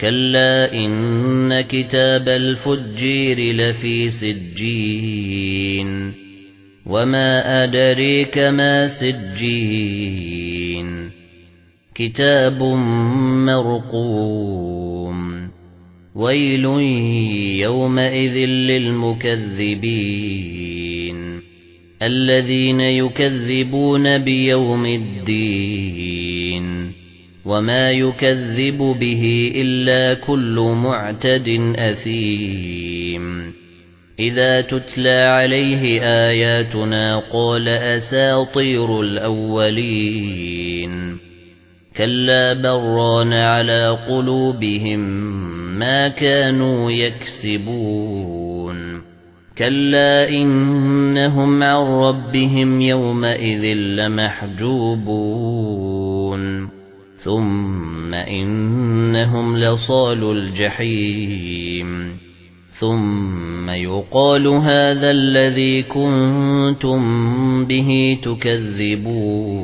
كَلَّا إِنَّ كِتَابَ الْفُجِّيرِ لَفِي سِجِّينٍ وَمَا أَدْرِيكَ مَا سِجِّينٌ كِتَابٌ مَّرْقُومٌ وَيْلٌ يَوْمَئِذٍ لِّلْمُكَذِّبِينَ الَّذِينَ يُكَذِّبُونَ بِيَوْمِ الدِّينِ وَمَا يُكَذِّبُ بِهِ إِلَّا كُلُّ مُعْتَدٍ أَثِيمٍ إِذَا تُتْلَى عَلَيْهِ آيَاتُنَا قَالَ أَسَاطِيرُ الْأَوَّلِينَ كَلَّا بَرَّانَ عَلَى قُلُوبِهِم مَّا كَانُوا يَكْسِبُونَ كَلَّا إِنَّهُمْ عَن رَّبِّهِمْ يَوْمَئِذٍ لَّمَحْجُوبُونَ ثُمَّ إِنَّهُمْ لَصَالُو الْجَحِيمِ ثُمَّ يُقَالُ هَذَا الَّذِي كُنتُم بِهِ تُكَذِّبُونَ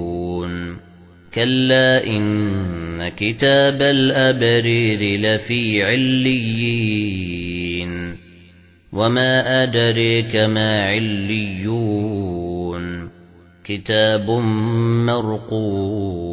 كَلَّا إِنَّ كِتَابَ الْأَبْرِارِ لَفِي عِلِّيِّينَ وَمَا أَدْرِيكَ مَا عِلِّيُّونَ كِتَابٌ مَّرْقُومٌ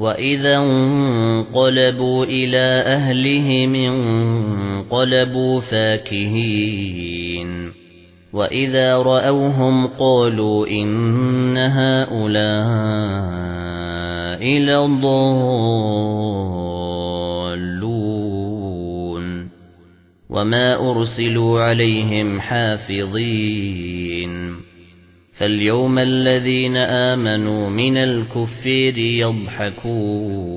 وَإِذَا انقَلَبُوا إِلَى أَهْلِهِمْ انقَلَبُوا فَاكِهِينَ وَإِذَا رَأَوْهُمْ قَالُوا إِنَّ هَؤُلَاءِ لَضَالُّونَ وَمَا أُرْسِلُوا عَلَيْهِمْ حَافِظِينَ فاليوم الذين آمنوا من الكفير يضحكون.